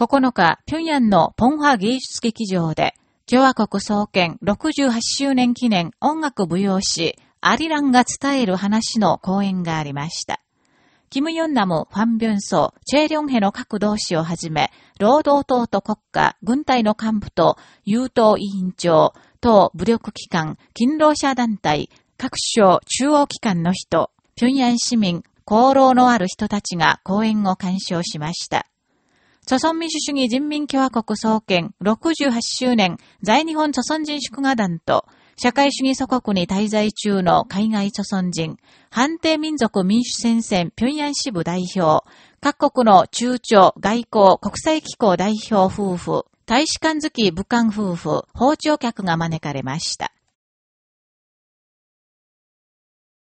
9日、平壌のポンハ芸術劇場で、共和国創建68周年記念音楽舞踊詩、アリランが伝える話の講演がありました。キム・ヨンナム、ファン・ビョンソ、チェ・リョンヘの各同志をはじめ、労働党と国家、軍隊の幹部と、優等委員長、党武力機関、勤労者団体、各省中央機関の人、平壌市民、功労のある人たちが講演を鑑賞しました。朝鮮民主主義人民共和国創建68周年在日本朝鮮人祝賀団と、社会主義祖国に滞在中の海外朝鮮人、判定民族民主戦線平壌支部代表、各国の中朝外交国際機構代表夫婦、大使館付き武漢夫婦、包丁客が招かれました。